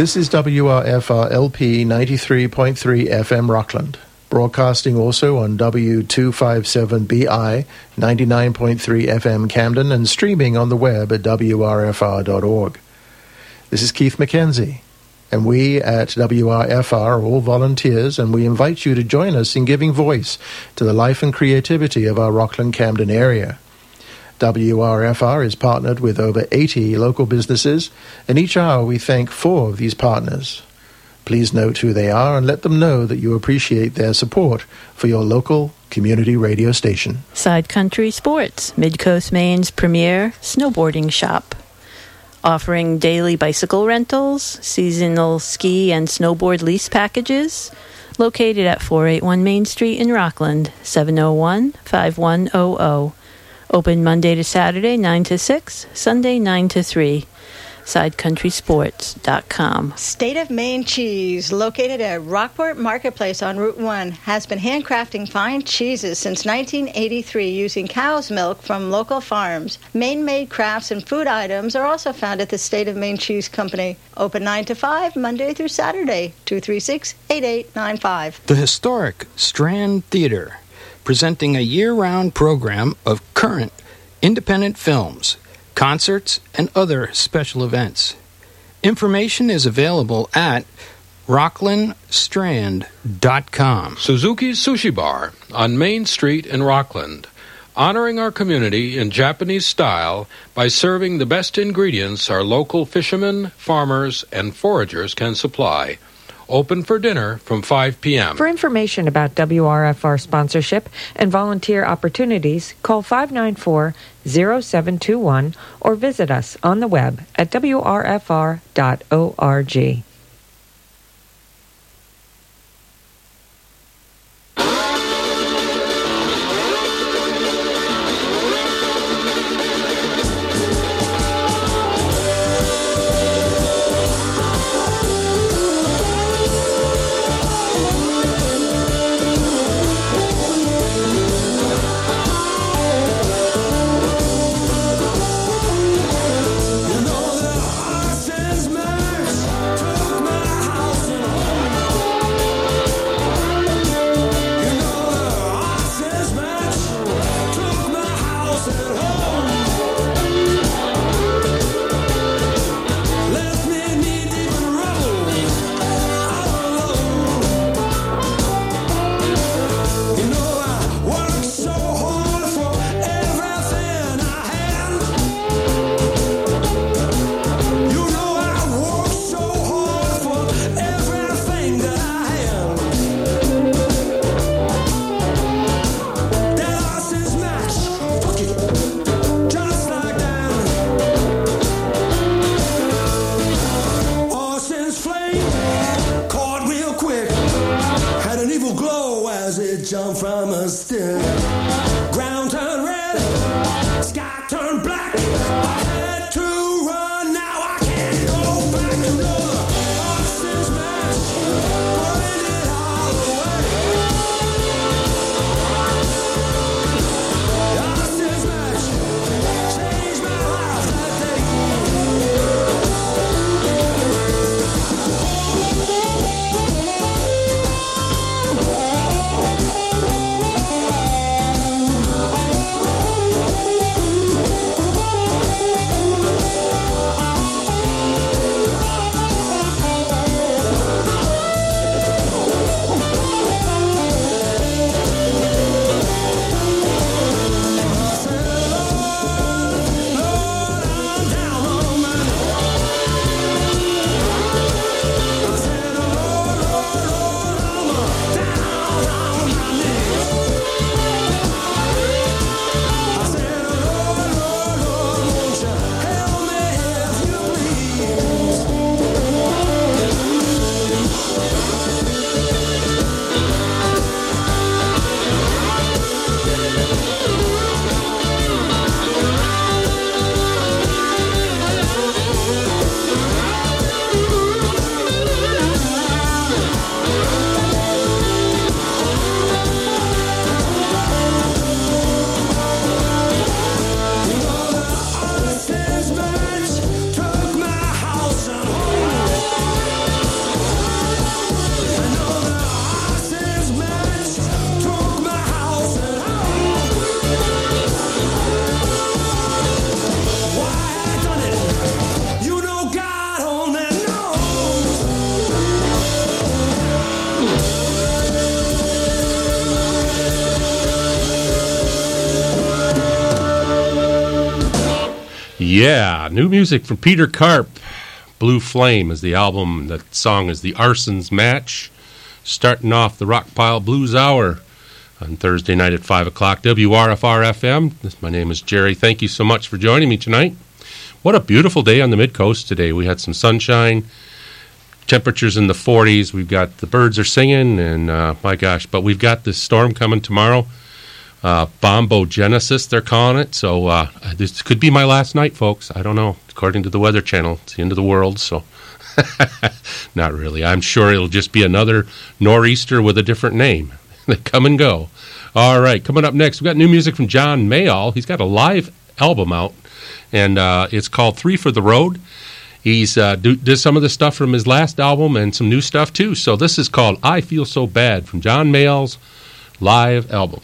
This is WRFR LP 93.3 FM Rockland, broadcasting also on W257BI 99.3 FM Camden and streaming on the web at WRFR.org. This is Keith McKenzie, and we at WRFR are all volunteers, and we invite you to join us in giving voice to the life and creativity of our Rockland Camden area. WRFR is partnered with over 80 local businesses, and each hour we thank four of these partners. Please note who they are and let them know that you appreciate their support for your local community radio station. Side Country Sports, Midcoast Maine's premier snowboarding shop. Offering daily bicycle rentals, seasonal ski and snowboard lease packages. Located at 481 Main Street in Rockland, 701 5100. Open Monday to Saturday, 9 to 6, Sunday, 9 to 3. SideCountrySports.com. State of Maine Cheese, located at Rockport Marketplace on Route 1, has been handcrafting fine cheeses since 1983 using cow's milk from local farms. Maine made crafts and food items are also found at the State of Maine Cheese Company. Open 9 to 5, Monday through Saturday, 236 8895. The historic Strand Theater presenting a year round program of current independent films, concerts, and other special events. Information is available at rocklandstrand.com. Suzuki's Sushi Bar on Main Street in Rockland, honoring our community in Japanese style by serving the best ingredients our local fishermen, farmers, and foragers can supply. Open for dinner from 5 p.m. For information about WRFR sponsorship and volunteer opportunities, call 594 0721 or visit us on the web at wrfr.org. mama's still. Ground turned red, sky turned black. I had to Yeah, new music from Peter Karp. Blue Flame is the album. The song is The Arson's Match. Starting off the Rockpile Blues Hour on Thursday night at 5 o'clock, WRFR FM. My name is Jerry. Thank you so much for joining me tonight. What a beautiful day on the Mid Coast today. We had some sunshine, temperatures in the 40s. We've got the birds are singing, and uh, my gosh, but we've got this storm coming tomorrow uh, bombogenesis, they're calling it. So uh, this could be my last night, folks. I don't know. According to the Weather Channel, it's the end of the world. So not really. I'm sure it'll just be another nor'easter with a different name. they come and go. All right, coming up next, we've got new music from John Mayall. He's got a live album out, and uh, it's called Three for the Road. He's uh, did some of the stuff from his last album and some new stuff too. So this is called I Feel So Bad from John Mayall's live album.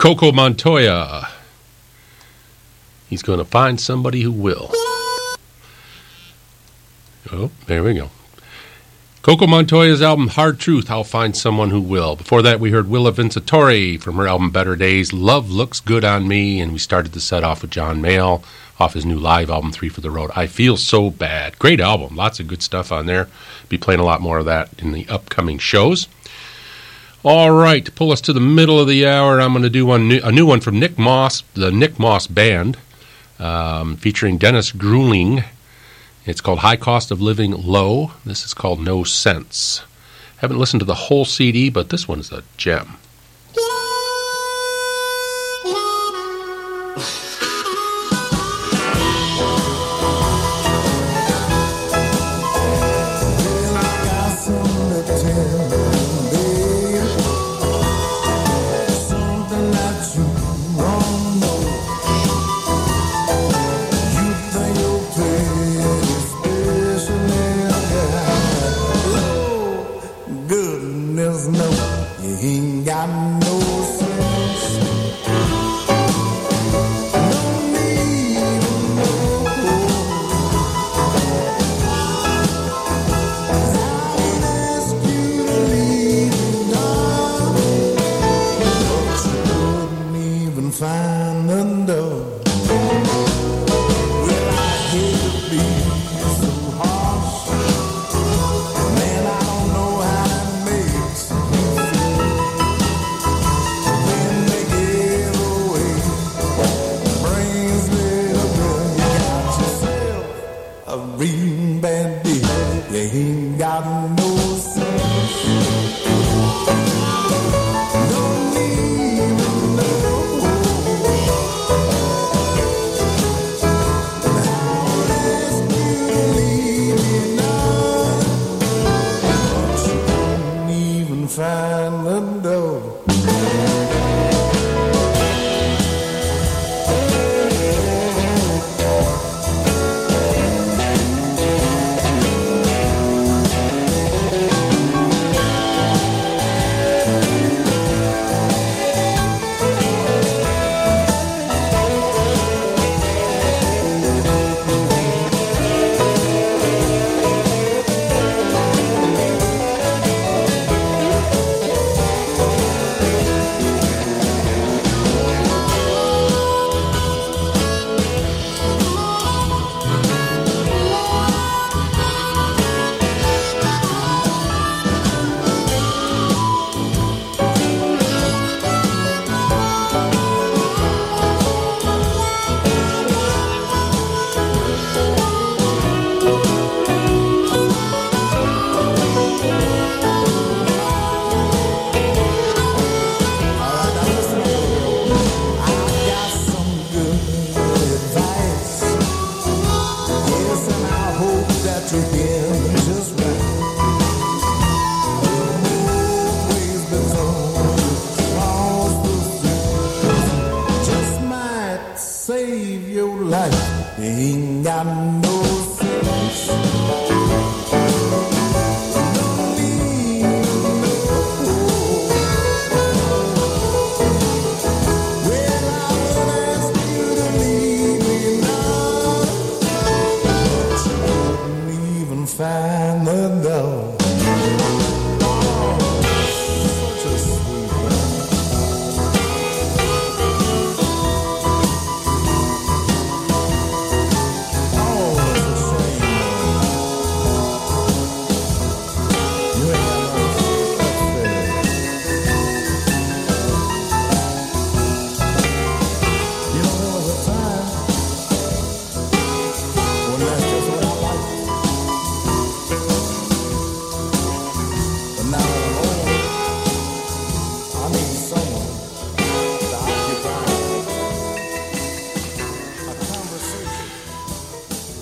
Coco Montoya. He's going to find somebody who will. Oh, there we go. Coco Montoya's album Hard Truth, I'll Find Someone Who Will. Before that, we heard Willa Vincitore from her album Better Days, Love Looks Good on Me, and we started the set off with John Mayall off his new live album, Three for the Road. I Feel So Bad. Great album. Lots of good stuff on there. Be playing a lot more of that in the upcoming shows. All right, to pull us to the middle of the hour, I'm going to do one new, a new one from Nick Moss, the Nick Moss Band, um, featuring Dennis Gruenling. It's called High Cost of Living Low. This is called No Sense. Haven't listened to the whole CD, but this one's a gem.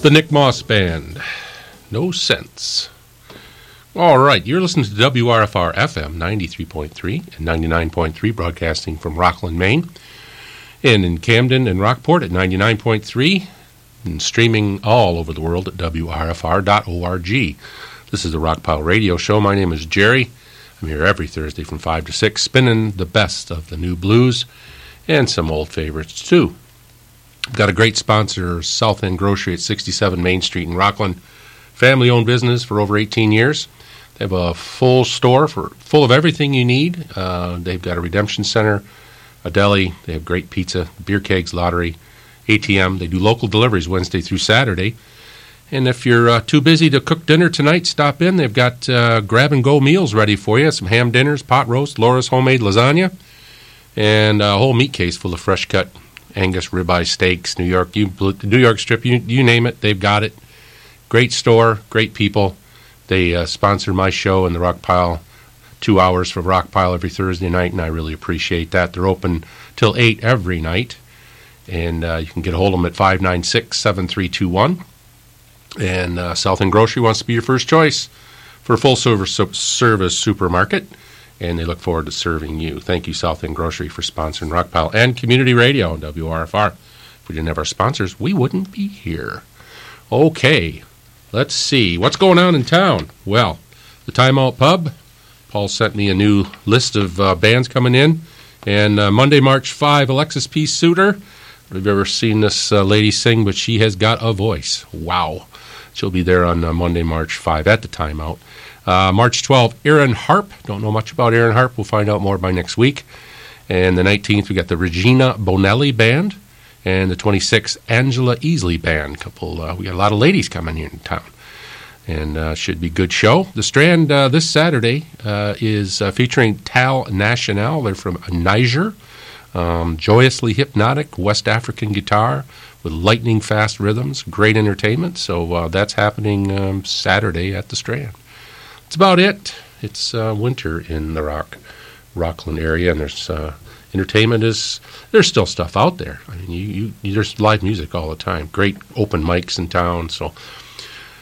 The Nick Moss Band. No sense. All right, you're listening to WRFR FM 93.3 and 99.3, broadcasting from Rockland, Maine, and in Camden and Rockport at 99.3, and streaming all over the world at WRFR.org. This is the Rockpile Radio Show. My name is Jerry. I'm here every Thursday from 5 to 6, spinning the best of the new blues and some old favorites too. Got a great sponsor, South End Grocery at 67 Main Street in Rockland. Family owned business for over 18 years. They have a full store for full of everything you need. Uh, they've got a redemption center, a deli. They have great pizza, beer kegs, lottery, ATM. They do local deliveries Wednesday through Saturday. And if you're uh, too busy to cook dinner tonight, stop in. They've got uh, grab and go meals ready for you some ham dinners, pot roast, Laura's homemade lasagna, and a whole meat case full of fresh cut Angus ribeye steaks, New York, you, New York strip, you, you name it, they've got it. Great store, great people. They uh, sponsor my show in the Rock Pile, two hours for Rock Pile every Thursday night, and I really appreciate that. They're open till 8 every night, and uh, you can get a hold of them at 596 7321. And uh, South End Grocery wants to be your first choice for a full service, service supermarket, and they look forward to serving you. Thank you, South End Grocery, for sponsoring Rockpile and Community Radio on WRFR. If we didn't have our sponsors, we wouldn't be here. Okay, let's see. What's going on in town? Well, the Timeout Pub. Paul sent me a new list of uh, bands coming in. And uh, Monday, March 5, Alexis P. Suter. If you've ever seen this uh, lady sing, but she has got a voice. Wow. She'll be there on Monday, March 5 at the timeout. Uh, March 12th, Aaron Harp. Don't know much about Aaron Harp. We'll find out more by next week. And the 19th, we got the Regina Bonelli Band. And the 26th, Angela Easley Band. Couple, uh, we got a lot of ladies coming here in town. And uh, should be good show. The Strand uh, this Saturday is featuring Tal National. They're from Niger. Um, joyously hypnotic West African guitar with lightning fast rhythms, great entertainment. So that's happening um, Saturday at the Strand. That's about it. It's uh, winter in the Rock Rockland area, and there's uh, entertainment is there's still stuff out there. I mean, you, you there's live music all the time. Great open mics in town. So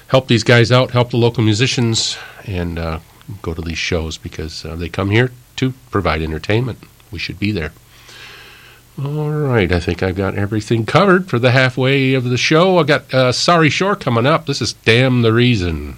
help these guys out, help the local musicians, and uh, go to these shows because they come here to provide entertainment. We should be there. All right, I think I've got everything covered for the halfway of the show. I got uh, Sari Schorr coming up. This is Damn the Reason.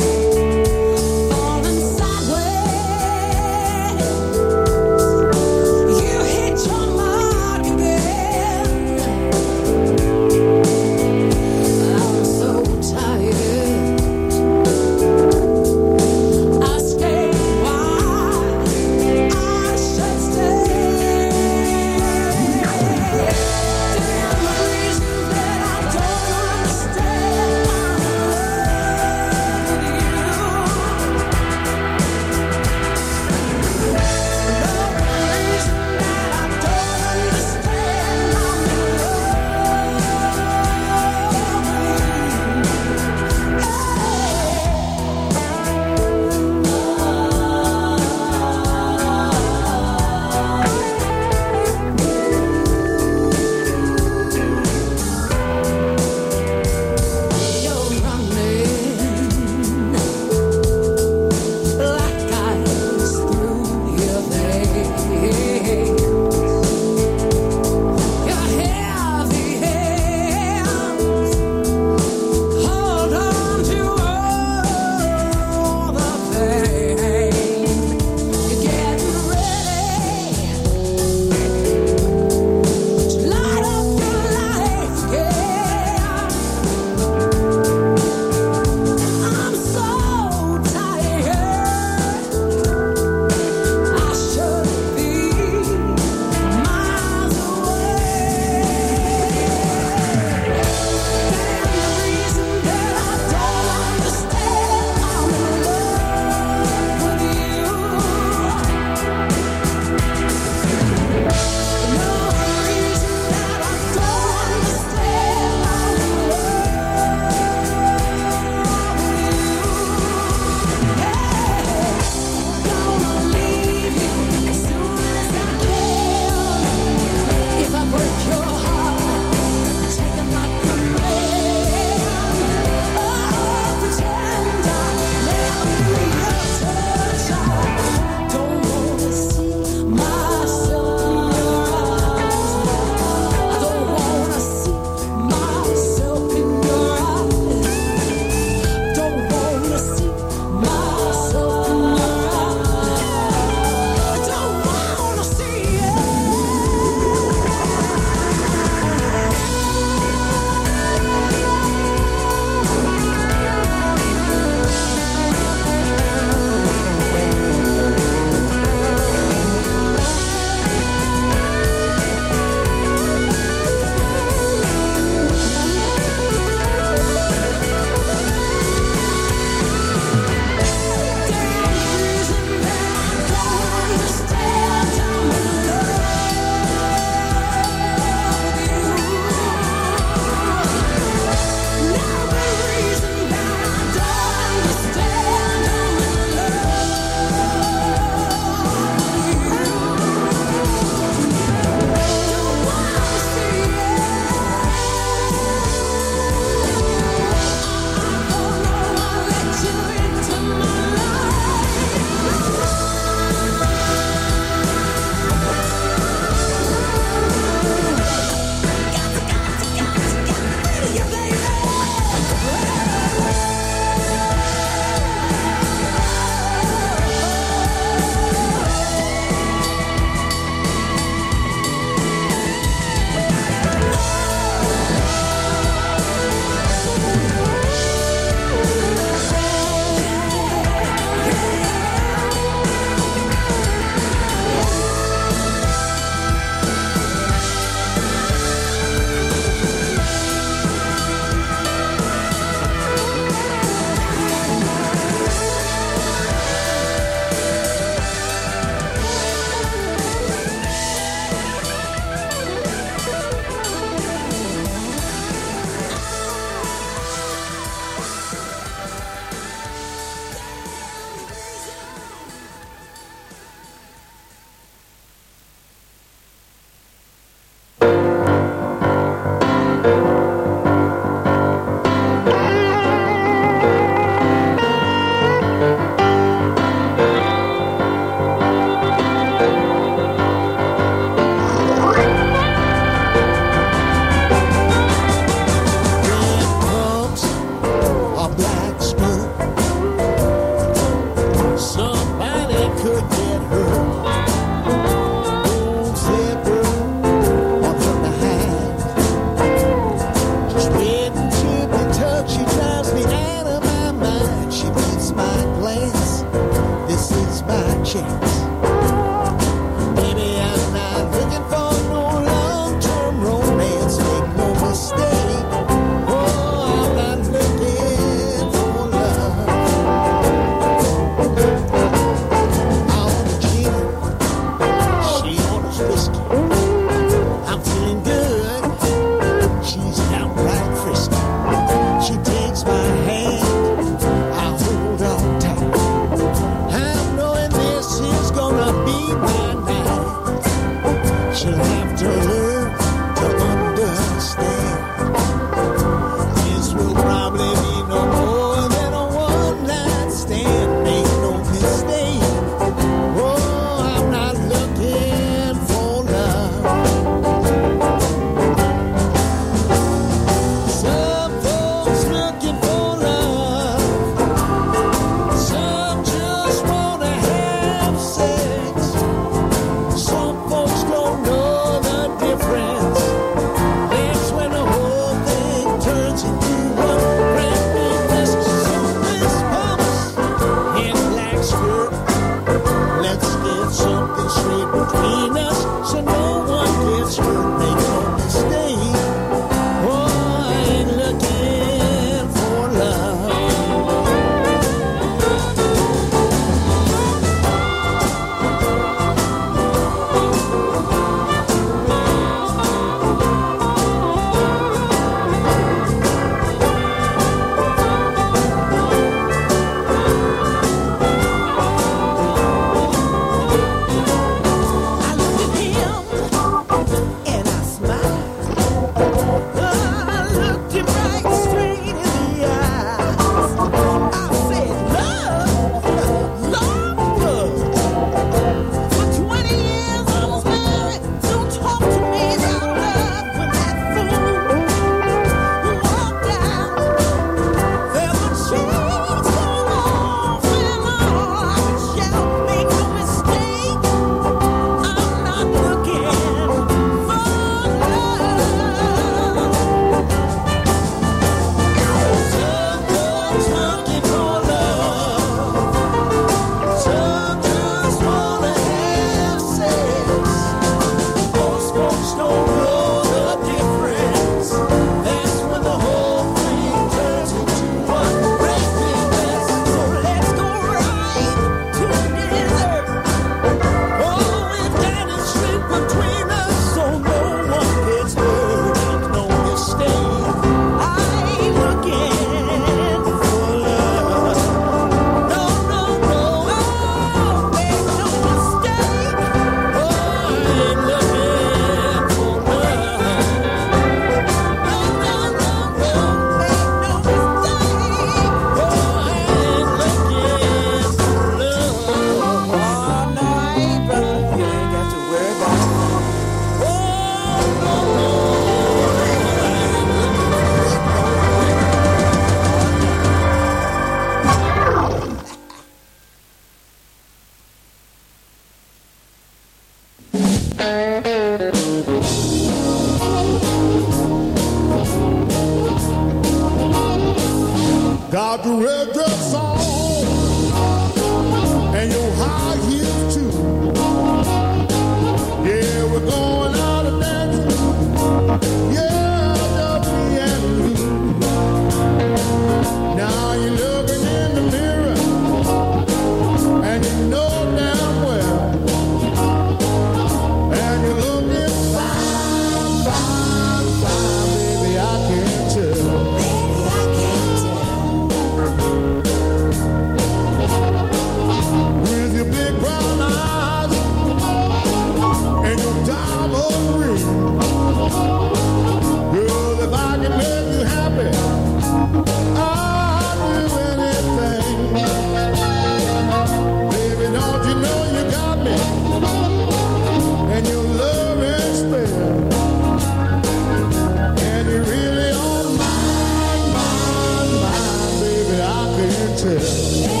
Can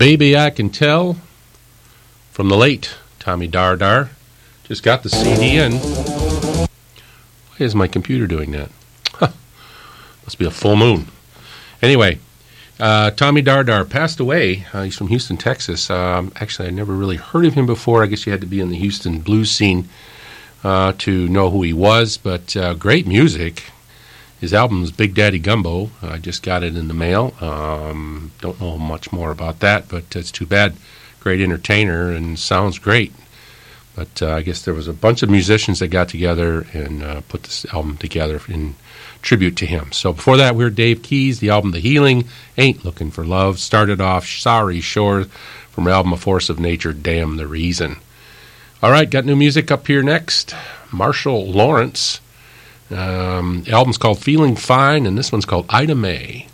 Baby I Can Tell from the late Tommy Dardar. Just got the CD in. Why is my computer doing that? Must be a full moon. Anyway, uh, Tommy Dardar passed away. Uh, he's from Houston, Texas. Um, actually, I never really heard of him before. I guess you had to be in the Houston blues scene uh, to know who he was, but great music. His album is Big Daddy Gumbo. I just got it in the mail. Um, don't know much more about that, but it's too bad. Great entertainer and sounds great. But uh, I guess there was a bunch of musicians that got together and uh, put this album together in tribute to him. So before that, we heard Dave Keyes, the album The Healing, Ain't Looking for Love. Started off Sari Schorr from album A Force of Nature, Damn the Reason. All right, got new music up here next. Marshall Lawrence. Um, album's called Feeling Fine, and this one's called Ida May.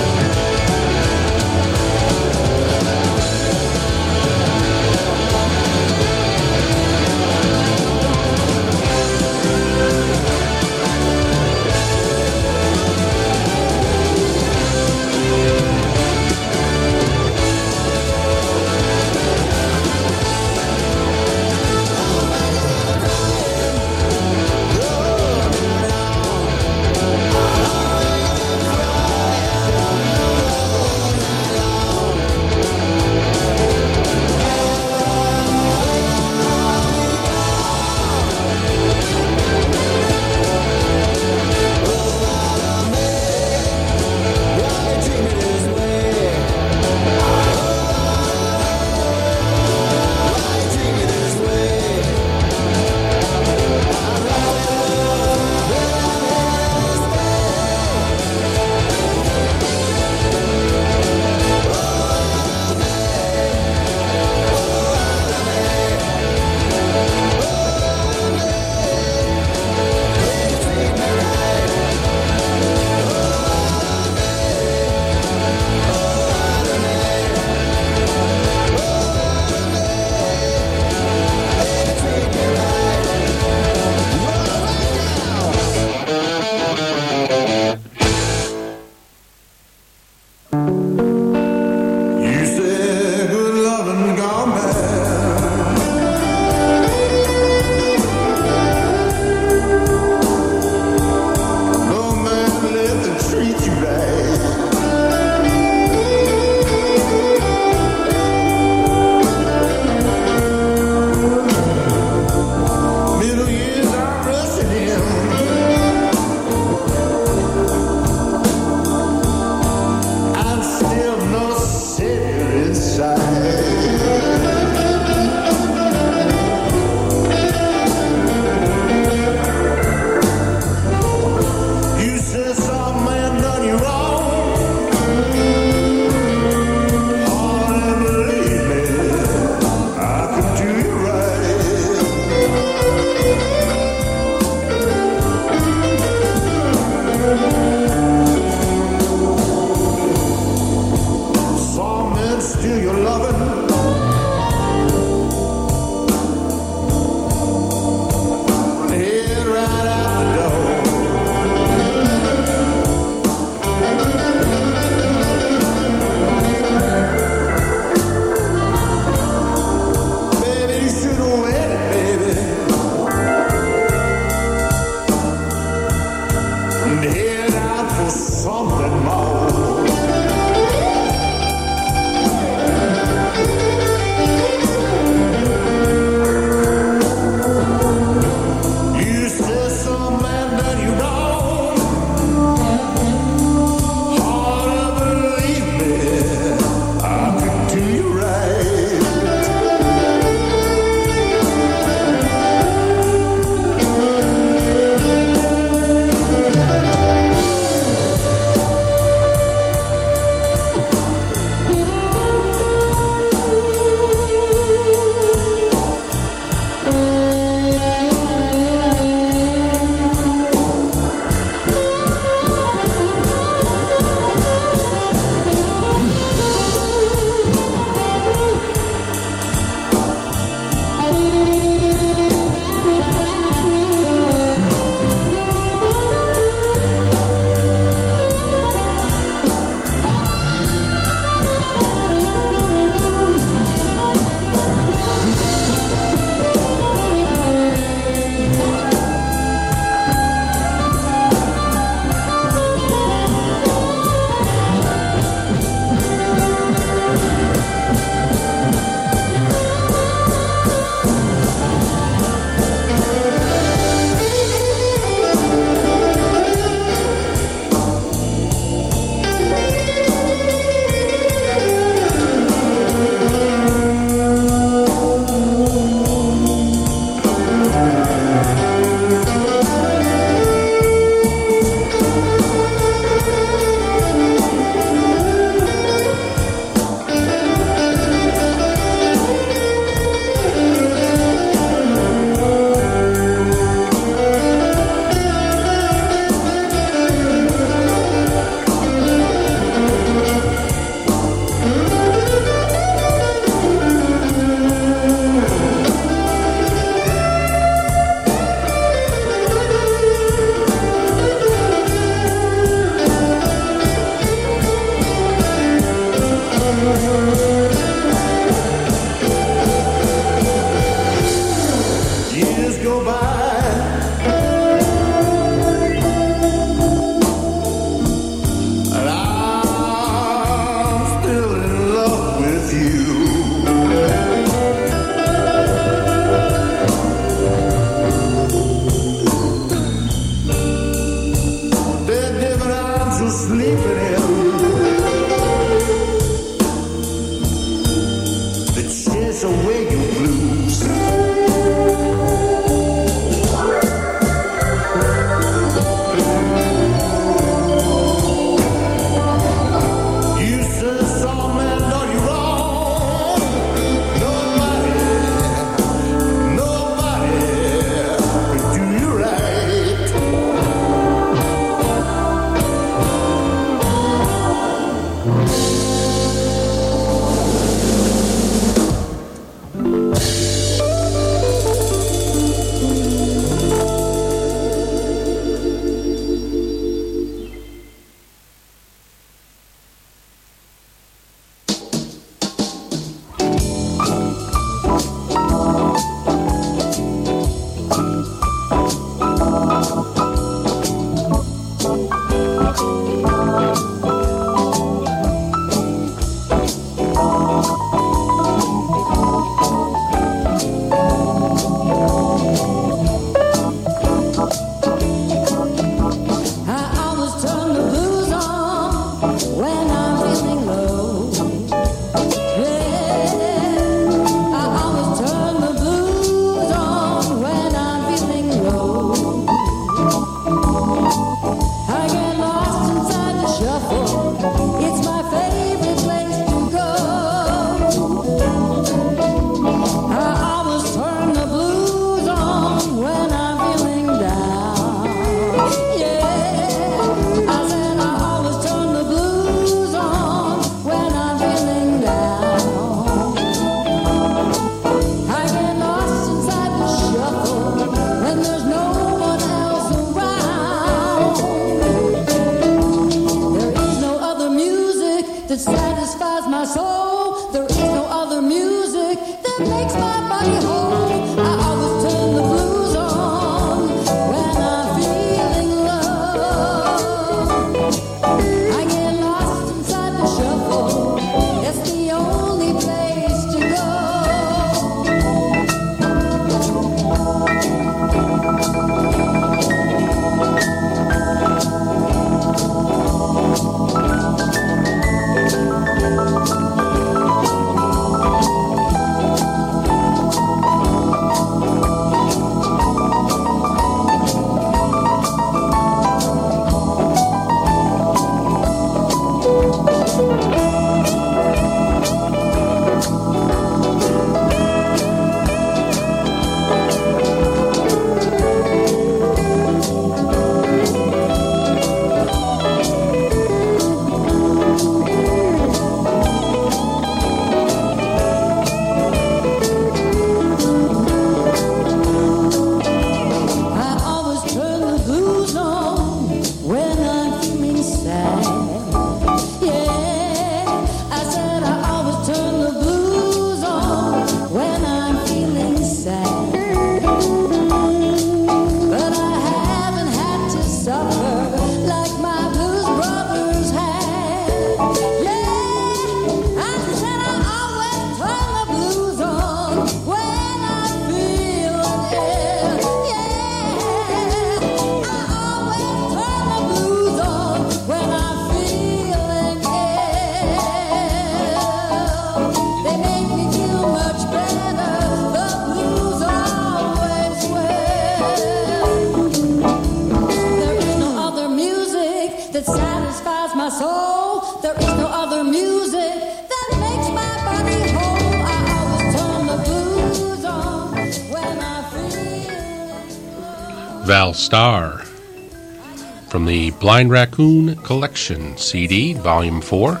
Blind Raccoon Collection CD, Volume 4.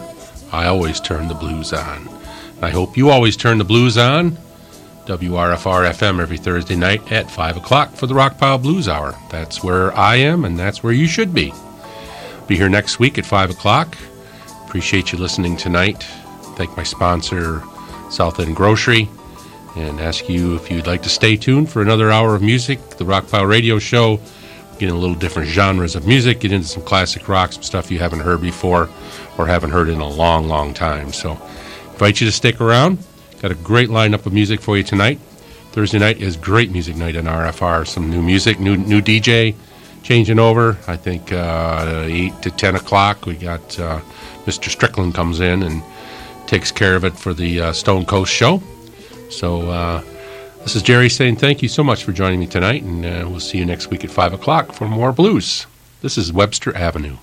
I always turn the blues on. I hope you always turn the blues on. WRFR FM every Thursday night at 5 o'clock for the Rockpile Blues Hour. That's where I am, and that's where you should be. Be here next week at 5 o'clock. Appreciate you listening tonight. Thank my sponsor, South End Grocery, and ask you if you'd like to stay tuned for another hour of music. The Rockpile Radio Show, getting a little different genres of music, get into some classic rock, some stuff you haven't heard before or haven't heard in a long, long time. So, invite you to stick around. Got a great lineup of music for you tonight. Thursday night is great music night on RFR. Some new music, new new DJ changing over. I think uh, eight to ten o'clock. We got uh, Mr. Strickland comes in and takes care of it for the uh, Stone Coast show. So this is Jerry saying thank you so much for joining me tonight, and uh, we'll see you next week at 5 o'clock for more blues. This is Webster Avenue.